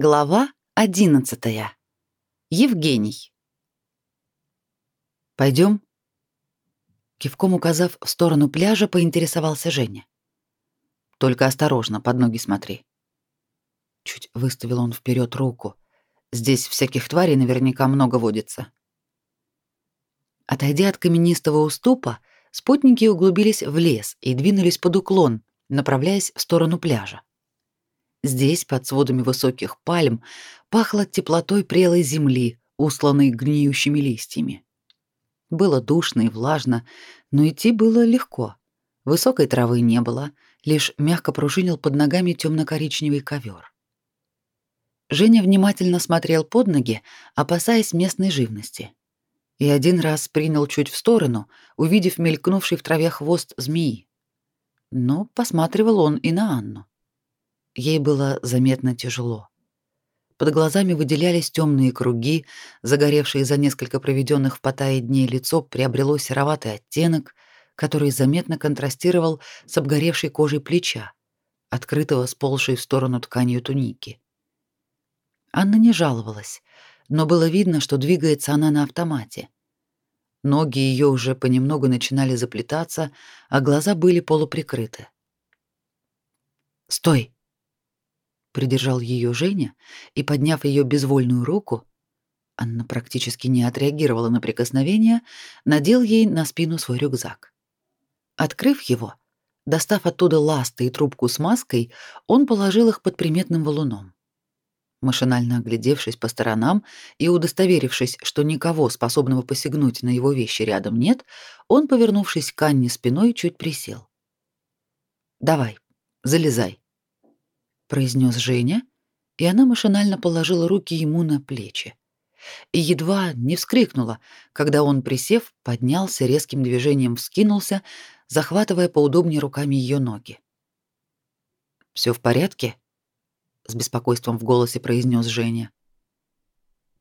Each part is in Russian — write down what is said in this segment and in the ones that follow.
Глава одиннадцатая. Евгений. Пойдем. Кивком указав в сторону пляжа, поинтересовался Женя. Только осторожно, под ноги смотри. Чуть выставил он вперед руку. Здесь всяких тварей наверняка много водится. Отойдя от каменистого уступа, спутники углубились в лес и двинулись под уклон, направляясь в сторону пляжа. Здесь, под сводами высоких пальм, пахло теплотой прелой земли, усланной гниющими листьями. Было душно и влажно, но идти было легко. Высокой травы не было, лишь мягко пружинил под ногами темно-коричневый ковер. Женя внимательно смотрел под ноги, опасаясь местной живности. И один раз принял чуть в сторону, увидев мелькнувший в траве хвост змеи. Но посматривал он и на Анну. Ей было заметно тяжело. Под глазами выделялись темные круги, загоревшие за несколько проведенных в Паттайе дней лицо приобрело сероватый оттенок, который заметно контрастировал с обгоревшей кожей плеча, открытого сползшей в сторону тканью туники. Анна не жаловалась, но было видно, что двигается она на автомате. Ноги ее уже понемногу начинали заплетаться, а глаза были полуприкрыты. «Стой!» Придержал ее Женя и, подняв ее безвольную руку, Анна практически не отреагировала на прикосновение, надел ей на спину свой рюкзак. Открыв его, достав оттуда ласты и трубку с маской, он положил их под приметным валуном. Машинально оглядевшись по сторонам и удостоверившись, что никого, способного посягнуть на его вещи, рядом нет, он, повернувшись к Анне спиной, чуть присел. «Давай, залезай», произнес Женя, и она машинально положила руки ему на плечи. И едва не вскрикнула, когда он, присев, поднялся, резким движением вскинулся, захватывая поудобнее руками ее ноги. Все в порядке? с беспокойством в голосе произнес Женя.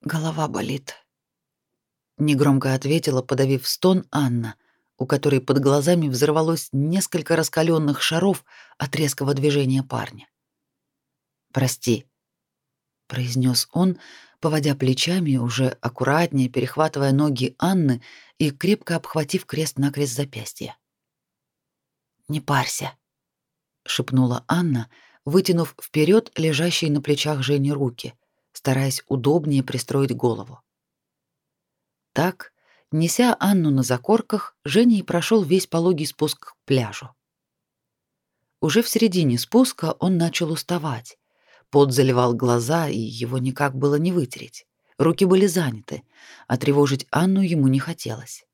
Голова болит. Негромко ответила, подавив стон Анна, у которой под глазами взорвалось несколько раскаленных шаров от резкого движения парня. Прости, произнес он, поводя плечами, уже аккуратнее перехватывая ноги Анны и крепко обхватив крест-накрест запястья. Не парься, шепнула Анна, вытянув вперед лежащие на плечах Жени руки, стараясь удобнее пристроить голову. Так, неся Анну на закорках, Женя и прошел весь пологий спуск к пляжу. Уже в середине спуска он начал уставать, Пот заливал глаза, и его никак было не вытереть. Руки были заняты, а тревожить Анну ему не хотелось.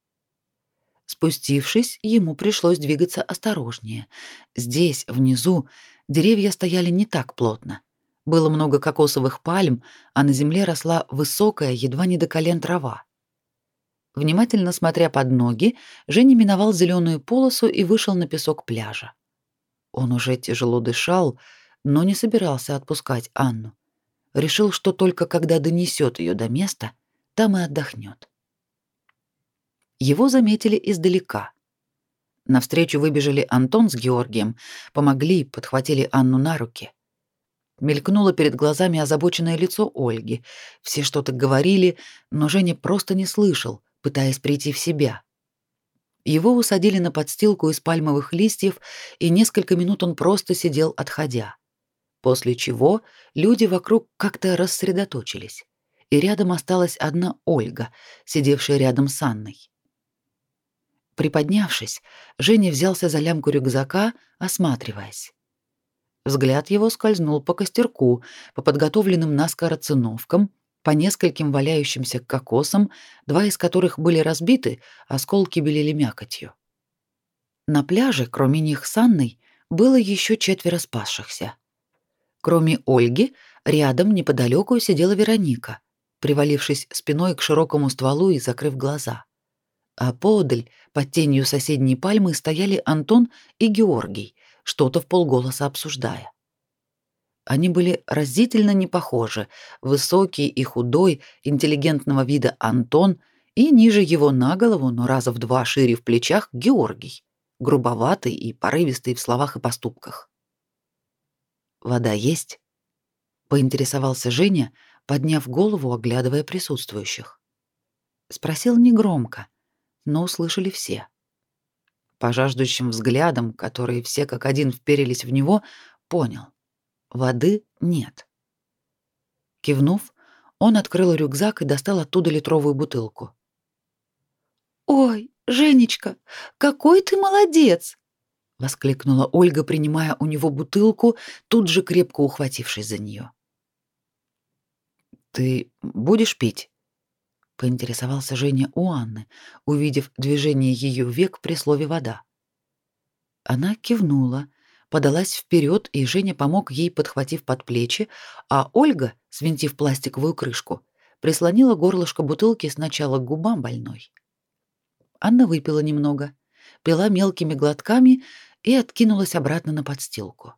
Спустившись, ему пришлось двигаться осторожнее. Здесь, внизу, деревья стояли не так плотно. Было много кокосовых пальм, а на земле росла высокая, едва не до колен трава. Внимательно смотря под ноги, Женя миновал зеленую полосу и вышел на песок пляжа. Он уже тяжело дышал, но не собирался отпускать Анну. Решил, что только когда донесет ее до места, там и отдохнет. Его заметили издалека. Навстречу выбежали Антон с Георгием, помогли, подхватили Анну на руки. Мелькнуло перед глазами озабоченное лицо Ольги. Все что-то говорили, но Женя просто не слышал, пытаясь прийти в себя. Его усадили на подстилку из пальмовых листьев, и несколько минут он просто сидел, отходя после чего люди вокруг как-то рассредоточились, и рядом осталась одна Ольга, сидевшая рядом с Анной. Приподнявшись, Женя взялся за лямку рюкзака, осматриваясь. Взгляд его скользнул по костерку, по подготовленным наскоро циновкам, по нескольким валяющимся кокосам, два из которых были разбиты, осколки белели мякотью. На пляже, кроме них с Анной, было еще четверо спасшихся. Кроме Ольги, рядом неподалеку сидела Вероника, привалившись спиной к широкому стволу и закрыв глаза. А подаль, под тенью соседней пальмы, стояли Антон и Георгий, что-то в полголоса обсуждая. Они были разительно не похожи. Высокий и худой, интеллигентного вида Антон и ниже его на голову, но раза в два шире в плечах Георгий, грубоватый и порывистый в словах и поступках. Вода есть? Поинтересовался Женя, подняв голову, оглядывая присутствующих. Спросил негромко, но услышали все. По жаждущим взглядам, которые все как один вперились в него, понял. Воды нет. Кивнув, он открыл рюкзак и достал оттуда литровую бутылку. «Ой, Женечка, какой ты молодец!» — воскликнула Ольга, принимая у него бутылку, тут же крепко ухватившись за нее. «Ты будешь пить?» — поинтересовался Женя у Анны, увидев движение ее век при слове «вода». Она кивнула, подалась вперед, и Женя помог ей, подхватив под плечи, а Ольга, свинтив пластиковую крышку, прислонила горлышко бутылки сначала к губам больной. Анна выпила немного, пила мелкими глотками и откинулась обратно на подстилку.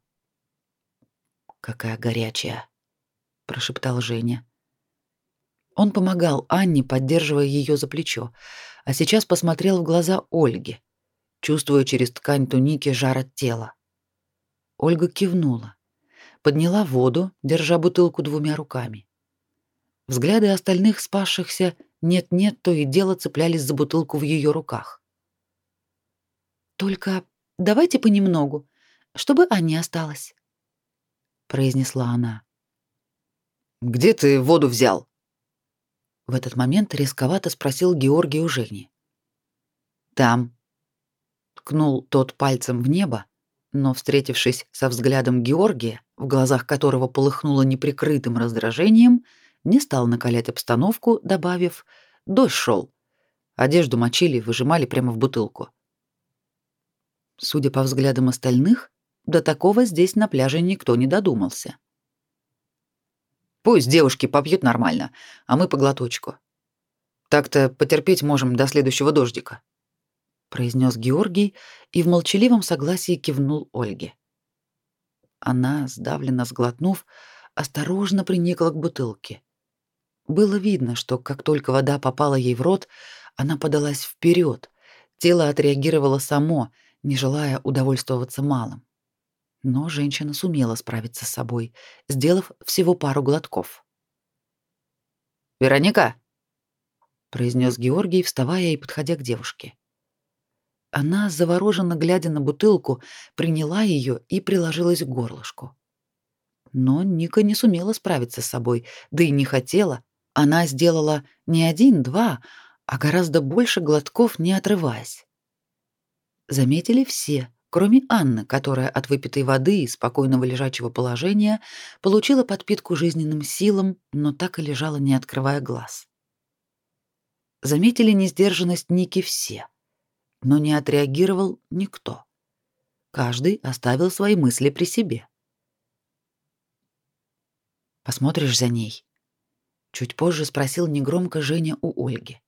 «Какая горячая!» — прошептал Женя. Он помогал Анне, поддерживая ее за плечо, а сейчас посмотрел в глаза Ольге, чувствуя через ткань туники жар от тела. Ольга кивнула, подняла воду, держа бутылку двумя руками. Взгляды остальных спасшихся нет-нет, то и дело цеплялись за бутылку в ее руках. «Только давайте понемногу, чтобы Анне осталось», — произнесла она. «Где ты воду взял?» В этот момент рисковато спросил Георгий у Жени. «Там». Ткнул тот пальцем в небо, но, встретившись со взглядом Георгия, в глазах которого полыхнуло неприкрытым раздражением, не стал накалять обстановку, добавив «дождь шел». Одежду мочили, выжимали прямо в бутылку. Судя по взглядам остальных, до такого здесь на пляже никто не додумался. Пусть девушки попьют нормально, а мы по глоточку. Так-то потерпеть можем до следующего дождика произнес Георгий и в молчаливом согласии кивнул Ольге. Она, сдавленно сглотнув, осторожно приникла к бутылке. Было видно, что как только вода попала ей в рот, она подалась вперед. Тело отреагировало само, не желая удовольствоваться малым. Но женщина сумела справиться с собой, сделав всего пару глотков. «Вероника!» — произнес Георгий, вставая и подходя к девушке. Она, завороженно глядя на бутылку, приняла ее и приложилась к горлышку. Но Ника не сумела справиться с собой, да и не хотела. Она сделала не один-два, а гораздо больше глотков, не отрываясь. Заметили все, кроме Анны, которая от выпитой воды и спокойного лежачего положения получила подпитку жизненным силам, но так и лежала, не открывая глаз. Заметили несдержанность Ники все — но не отреагировал никто. Каждый оставил свои мысли при себе. Посмотришь за ней? Чуть позже спросил негромко Женя у Ольги.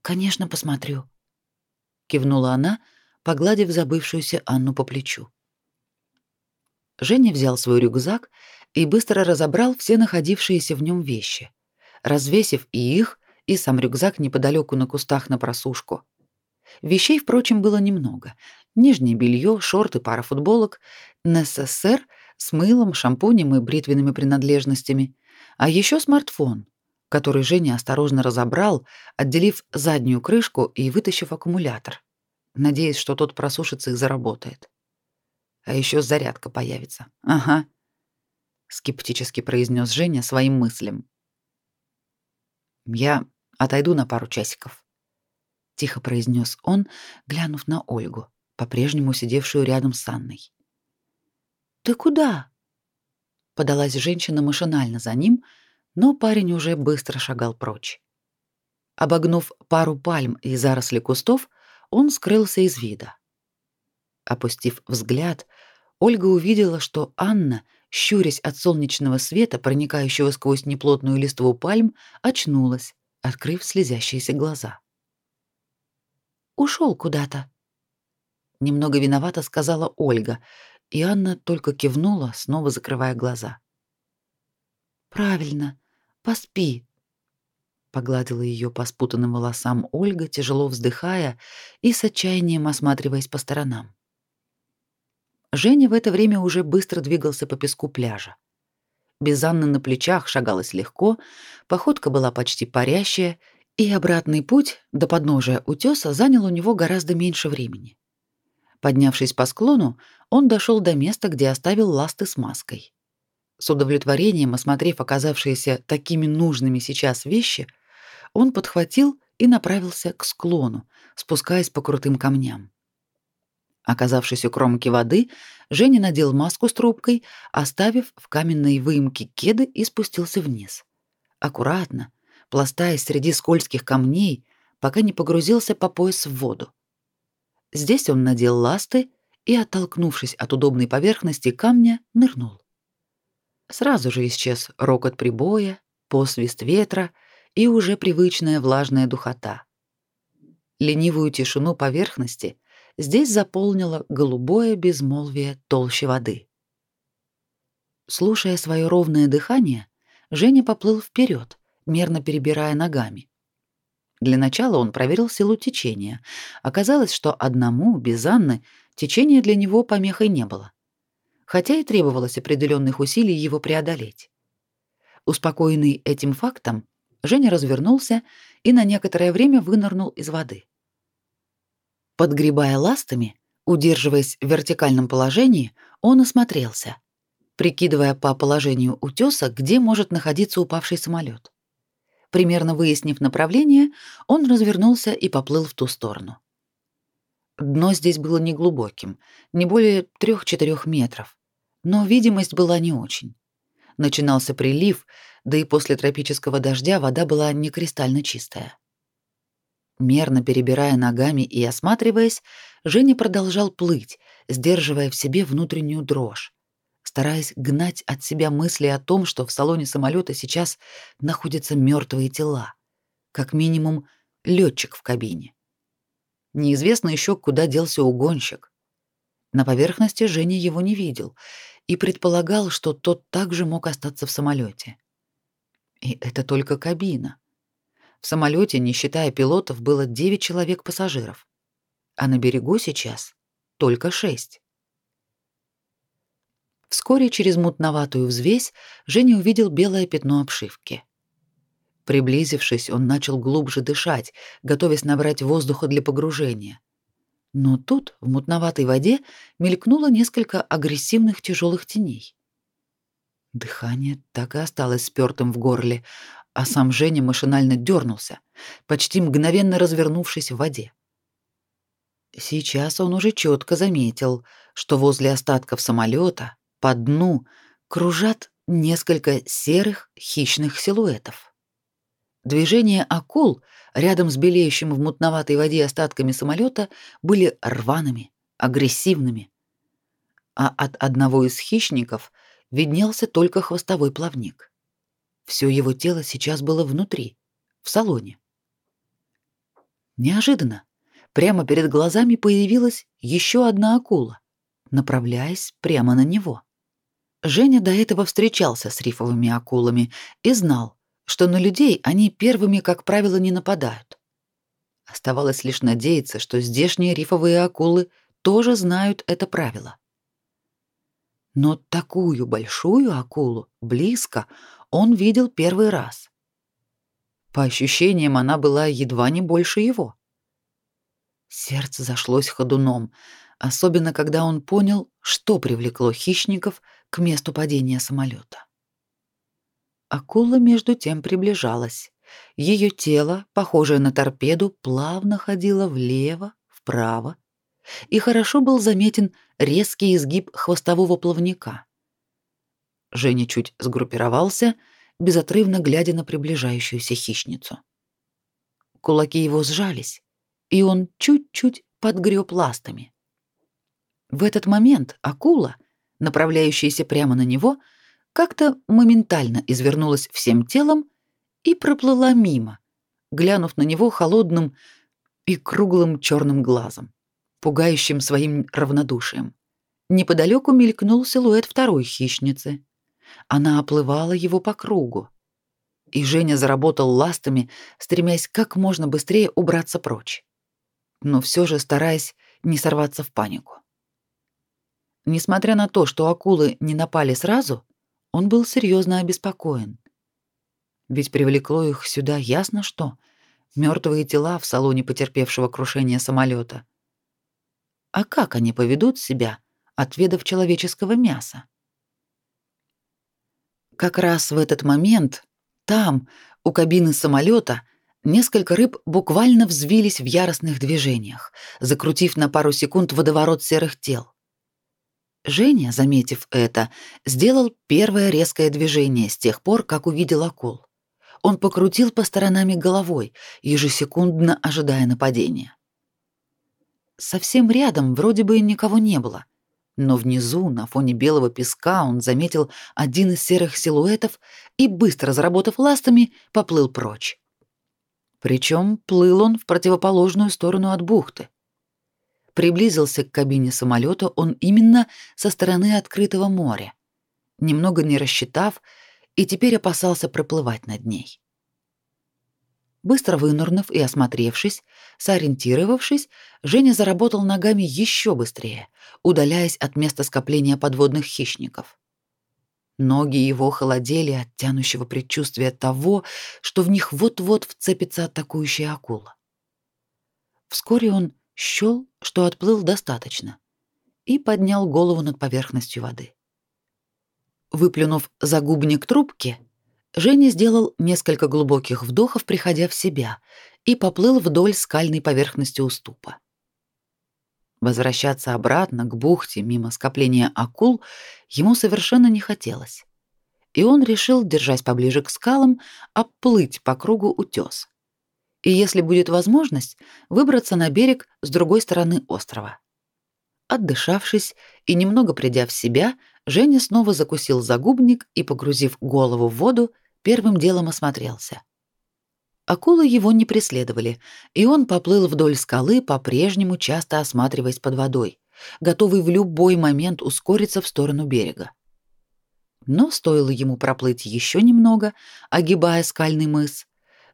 Конечно, посмотрю, кивнула она, погладив забывшуюся Анну по плечу. Женя взял свой рюкзак и быстро разобрал все находившиеся в нем вещи, развесив и их, и сам рюкзак неподалеку на кустах на просушку. Вещей, впрочем, было немного. Нижнее белье, шорты, пара футболок, НССР с мылом, шампунем и бритвенными принадлежностями, а еще смартфон, который Женя осторожно разобрал, отделив заднюю крышку и вытащив аккумулятор, надеясь, что тот просушится и заработает. А еще зарядка появится. Ага, скептически произнес Женя своим мыслям. Я отойду на пару часиков тихо произнес он, глянув на Ольгу, по-прежнему сидевшую рядом с Анной. Ты куда? подалась женщина машинально за ним, но парень уже быстро шагал прочь. Обогнув пару пальм и заросли кустов, он скрылся из вида. Опустив взгляд, Ольга увидела, что Анна, щурясь от солнечного света, проникающего сквозь неплотную листву пальм, очнулась, открыв слезящиеся глаза. Ушел куда-то. Немного виновата сказала Ольга, и Анна только кивнула, снова закрывая глаза. Правильно. Поспи. Погладила ее по спутанным волосам Ольга, тяжело вздыхая и с отчаянием осматриваясь по сторонам. Женя в это время уже быстро двигался по песку пляжа. без Анны на плечах шагалось легко, походка была почти парящая, и обратный путь до подножия утеса занял у него гораздо меньше времени. Поднявшись по склону, он дошел до места, где оставил ласты с маской. С удовлетворением осмотрев оказавшиеся такими нужными сейчас вещи, он подхватил и направился к склону, спускаясь по крутым камням. Оказавшись у кромки воды, Женя надел маску с трубкой, оставив в каменной выемке кеды и спустился вниз. Аккуратно, пластаясь среди скользких камней, пока не погрузился по пояс в воду. Здесь он надел ласты и, оттолкнувшись от удобной поверхности камня, нырнул. Сразу же исчез рокот прибоя, посвист ветра и уже привычная влажная духота. Ленивую тишину поверхности здесь заполнило голубое безмолвие толщи воды. Слушая свое ровное дыхание, Женя поплыл вперед, мерно перебирая ногами. Для начала он проверил силу течения. Оказалось, что одному, без Анны, течения для него помехой не было. Хотя и требовалось определенных усилий его преодолеть. Успокоенный этим фактом, Женя развернулся и на некоторое время вынырнул из воды. Подгребая ластами, удерживаясь в вертикальном положении, он осмотрелся, прикидывая по положению утеса, где может находиться упавший самолет. Примерно выяснив направление, он развернулся и поплыл в ту сторону. Дно здесь было неглубоким, не более 3-4 метров, но видимость была не очень. Начинался прилив, да и после тропического дождя вода была не кристально чистая. Мерно перебирая ногами и осматриваясь, Женя продолжал плыть, сдерживая в себе внутреннюю дрожь, стараясь гнать от себя мысли о том, что в салоне самолета сейчас находятся мертвые тела, как минимум летчик в кабине. Неизвестно еще, куда делся угонщик. На поверхности Женя его не видел и предполагал, что тот также мог остаться в самолете. И это только кабина. В самолете, не считая пилотов, было 9 человек пассажиров, а на берегу сейчас только 6. Вскоре через мутноватую взвесь Женя увидел белое пятно обшивки. Приблизившись, он начал глубже дышать, готовясь набрать воздуха для погружения. Но тут в мутноватой воде мелькнуло несколько агрессивных тяжелых теней. Дыхание так и осталось спёртым в горле, а сам Женя машинально дернулся, почти мгновенно развернувшись в воде. Сейчас он уже четко заметил, что возле остатков самолета по дну кружат несколько серых хищных силуэтов. Движения акул рядом с белеющим в мутноватой воде остатками самолета были рваными, агрессивными. А от одного из хищников виднелся только хвостовой плавник. Все его тело сейчас было внутри, в салоне. Неожиданно прямо перед глазами появилась еще одна акула, направляясь прямо на него. Женя до этого встречался с рифовыми акулами и знал, что на людей они первыми, как правило, не нападают. Оставалось лишь надеяться, что здешние рифовые акулы тоже знают это правило. Но такую большую акулу близко он видел первый раз. По ощущениям, она была едва не больше его. Сердце зашлось ходуном, особенно когда он понял, что привлекло хищников к месту падения самолета. Акула между тем приближалась. Ее тело, похожее на торпеду, плавно ходило влево, вправо, и хорошо был заметен резкий изгиб хвостового плавника. Женя чуть сгруппировался, безотрывно глядя на приближающуюся хищницу. Кулаки его сжались, и он чуть-чуть подгреб ластами. В этот момент акула, направляющаяся прямо на него, как-то моментально извернулась всем телом и проплыла мимо, глянув на него холодным и круглым черным глазом, пугающим своим равнодушием. Неподалеку мелькнул силуэт второй хищницы. Она оплывала его по кругу. И Женя заработал ластами, стремясь как можно быстрее убраться прочь. Но все же стараясь не сорваться в панику. Несмотря на то, что акулы не напали сразу, он был серьезно обеспокоен. Ведь привлекло их сюда ясно что мертвые тела в салоне потерпевшего крушение самолета. А как они поведут себя, отведав человеческого мяса? Как раз в этот момент там, у кабины самолета, несколько рыб буквально взвились в яростных движениях, закрутив на пару секунд водоворот серых тел. Женя, заметив это, сделал первое резкое движение с тех пор, как увидел акул. Он покрутил по сторонам головой, ежесекундно ожидая нападения. Совсем рядом вроде бы никого не было, но внизу, на фоне белого песка, он заметил один из серых силуэтов и, быстро заработав ластами, поплыл прочь. Причем плыл он в противоположную сторону от бухты. Приблизился к кабине самолета он именно со стороны открытого моря, немного не рассчитав, и теперь опасался проплывать над ней. Быстро вынырнув и осмотревшись, сориентировавшись, Женя заработал ногами еще быстрее, удаляясь от места скопления подводных хищников. Ноги его холодели от тянущего предчувствия того, что в них вот-вот вцепится атакующая акула. Вскоре он счел, что отплыл достаточно, и поднял голову над поверхностью воды. Выплюнув загубник трубки, Женя сделал несколько глубоких вдохов, приходя в себя, и поплыл вдоль скальной поверхности уступа. Возвращаться обратно к бухте мимо скопления акул ему совершенно не хотелось. И он решил, держась поближе к скалам, оплыть по кругу утес и, если будет возможность, выбраться на берег с другой стороны острова. Отдышавшись и немного придя в себя, Женя снова закусил загубник и, погрузив голову в воду, первым делом осмотрелся. Акулы его не преследовали, и он поплыл вдоль скалы, по-прежнему часто осматриваясь под водой, готовый в любой момент ускориться в сторону берега. Но стоило ему проплыть еще немного, огибая скальный мыс,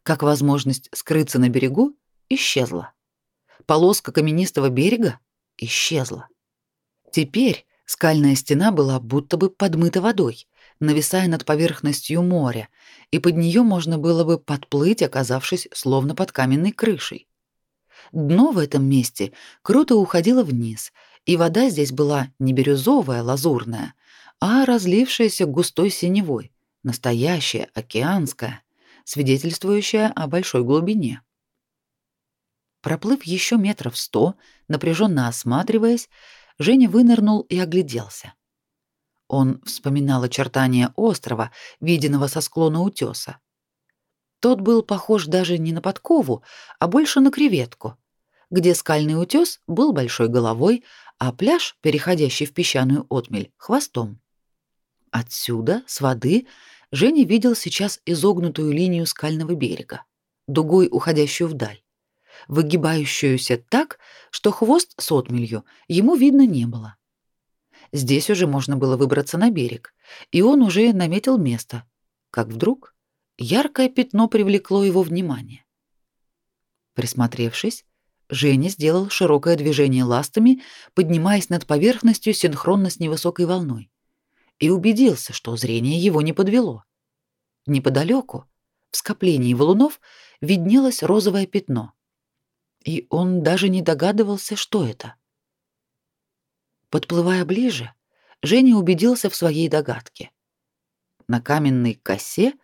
как возможность скрыться на берегу исчезла. Полоска каменистого берега исчезла. Теперь скальная стена была будто бы подмыта водой, нависая над поверхностью моря, и под нее можно было бы подплыть, оказавшись словно под каменной крышей. Дно в этом месте круто уходило вниз, и вода здесь была не бирюзовая, лазурная, а разлившаяся густой синевой, настоящая, океанская, свидетельствующая о большой глубине. Проплыв еще метров сто, напряженно осматриваясь, Женя вынырнул и огляделся. Он вспоминал очертания острова, виденного со склона утеса. Тот был похож даже не на подкову, а больше на креветку, где скальный утес был большой головой, а пляж, переходящий в песчаную отмель, хвостом. Отсюда, с воды, Женя видел сейчас изогнутую линию скального берега, дугой уходящую вдаль, выгибающуюся так, что хвост с отмелью ему видно не было. Здесь уже можно было выбраться на берег, и он уже наметил место, как вдруг яркое пятно привлекло его внимание. Присмотревшись, Женя сделал широкое движение ластами, поднимаясь над поверхностью синхронно с невысокой волной и убедился, что зрение его не подвело. Неподалеку, в скоплении валунов, виднелось розовое пятно. И он даже не догадывался, что это. Подплывая ближе, Женя убедился в своей догадке. На каменной косе,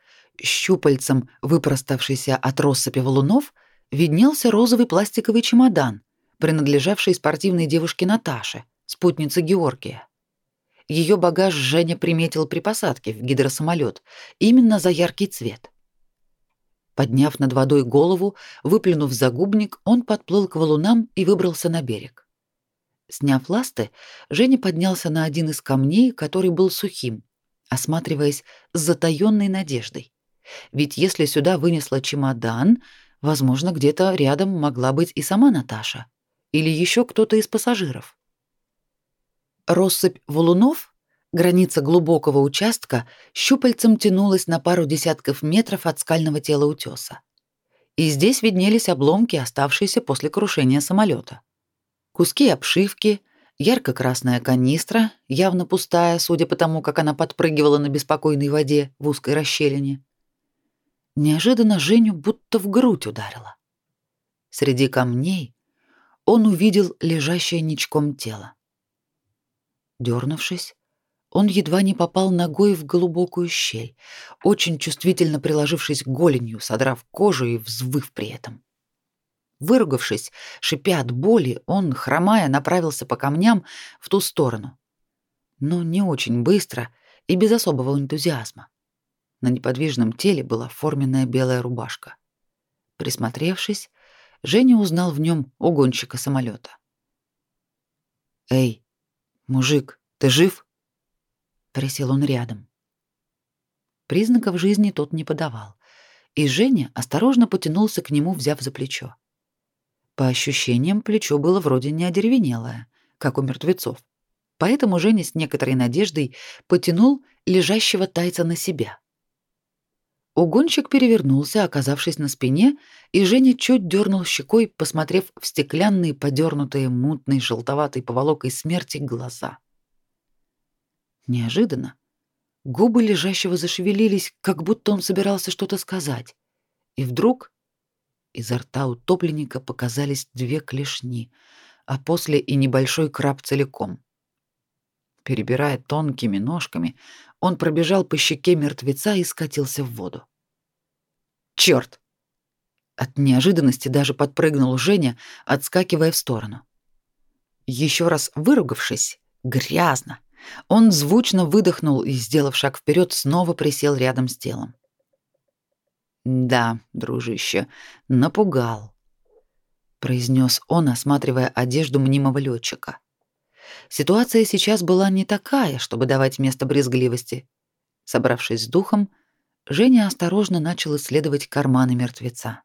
щупальцем выпроставшейся от россыпи валунов, виднелся розовый пластиковый чемодан, принадлежавший спортивной девушке Наташе, спутнице Георгия. Ее багаж Женя приметил при посадке в гидросамолет именно за яркий цвет. Подняв над водой голову, выплюнув загубник, он подплыл к валунам и выбрался на берег. Сняв ласты, Женя поднялся на один из камней, который был сухим, осматриваясь с затаённой надеждой. Ведь если сюда вынесла чемодан, возможно, где-то рядом могла быть и сама Наташа или еще кто-то из пассажиров. Россыпь валунов, граница глубокого участка, щупальцем тянулась на пару десятков метров от скального тела утеса. И здесь виднелись обломки, оставшиеся после крушения самолета. Куски обшивки, ярко-красная канистра, явно пустая, судя по тому, как она подпрыгивала на беспокойной воде в узкой расщелине. Неожиданно Женю будто в грудь ударило. Среди камней он увидел лежащее ничком тело. Дернувшись, он едва не попал ногой в глубокую щель, очень чувствительно приложившись голенью, содрав кожу и взвыв при этом. Выругавшись, шипя от боли, он, хромая, направился по камням в ту сторону. Но не очень быстро и без особого энтузиазма. На неподвижном теле была форменная белая рубашка. Присмотревшись, Женя узнал в нем угонщика самолета. «Эй, мужик, ты жив?» Присел он рядом. Признаков жизни тот не подавал, и Женя осторожно потянулся к нему, взяв за плечо. По ощущениям, плечо было вроде не одеревенелое, как у мертвецов. Поэтому Женя с некоторой надеждой потянул лежащего тайца на себя. Угонщик перевернулся, оказавшись на спине, и Женя чуть дернул щекой, посмотрев в стеклянные, подернутые мутной желтоватой поволокой смерти глаза. Неожиданно губы лежащего зашевелились, как будто он собирался что-то сказать. И вдруг изо рта утопленника показались две клешни, а после и небольшой краб целиком. Перебирая тонкими ножками, он пробежал по щеке мертвеца и скатился в воду. Черт! От неожиданности даже подпрыгнул Женя, отскакивая в сторону. Еще раз выругавшись, грязно, он звучно выдохнул и, сделав шаг вперед, снова присел рядом с телом. Да, дружище, напугал, произнес он, осматривая одежду мнимого летчика. Ситуация сейчас была не такая, чтобы давать место брезгливости. Собравшись с духом, Женя осторожно начал исследовать карманы мертвеца.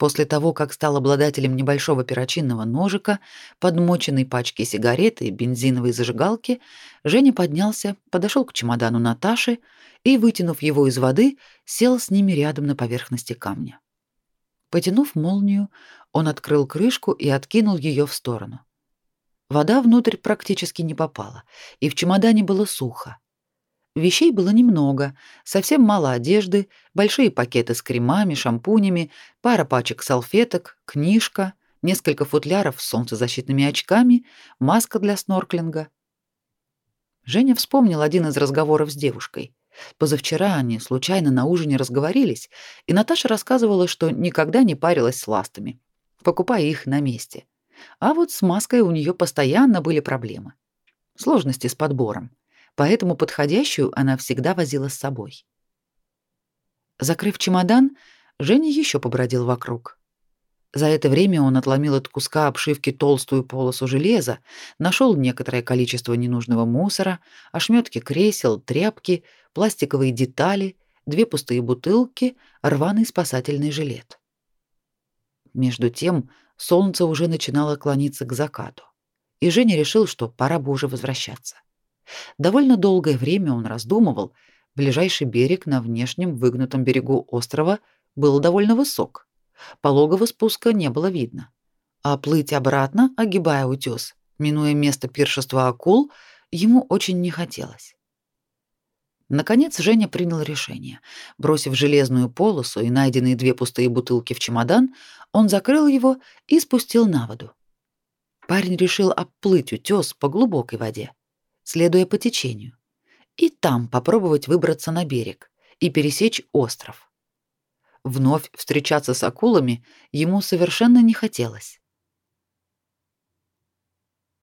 После того, как стал обладателем небольшого перочинного ножика, подмоченной пачки сигарет и бензиновой зажигалки, Женя поднялся, подошел к чемодану Наташи и, вытянув его из воды, сел с ними рядом на поверхности камня. Потянув молнию, он открыл крышку и откинул ее в сторону. Вода внутрь практически не попала, и в чемодане было сухо. Вещей было немного, совсем мало одежды, большие пакеты с кремами, шампунями, пара пачек салфеток, книжка, несколько футляров с солнцезащитными очками, маска для снорклинга. Женя вспомнил один из разговоров с девушкой. Позавчера они случайно на ужине разговорились, и Наташа рассказывала, что никогда не парилась с ластами, покупая их на месте. А вот с маской у нее постоянно были проблемы. Сложности с подбором поэтому подходящую она всегда возила с собой. Закрыв чемодан, Женя еще побродил вокруг. За это время он отломил от куска обшивки толстую полосу железа, нашел некоторое количество ненужного мусора, ошметки кресел, тряпки, пластиковые детали, две пустые бутылки, рваный спасательный жилет. Между тем солнце уже начинало клониться к закату, и Женя решил, что пора бы уже возвращаться. Довольно долгое время он раздумывал. Ближайший берег на внешнем выгнутом берегу острова был довольно высок. Пологого спуска не было видно. А плыть обратно, огибая утес, минуя место пиршества акул, ему очень не хотелось. Наконец Женя принял решение. Бросив железную полосу и найденные две пустые бутылки в чемодан, он закрыл его и спустил на воду. Парень решил обплыть утес по глубокой воде следуя по течению, и там попробовать выбраться на берег и пересечь остров. Вновь встречаться с акулами ему совершенно не хотелось.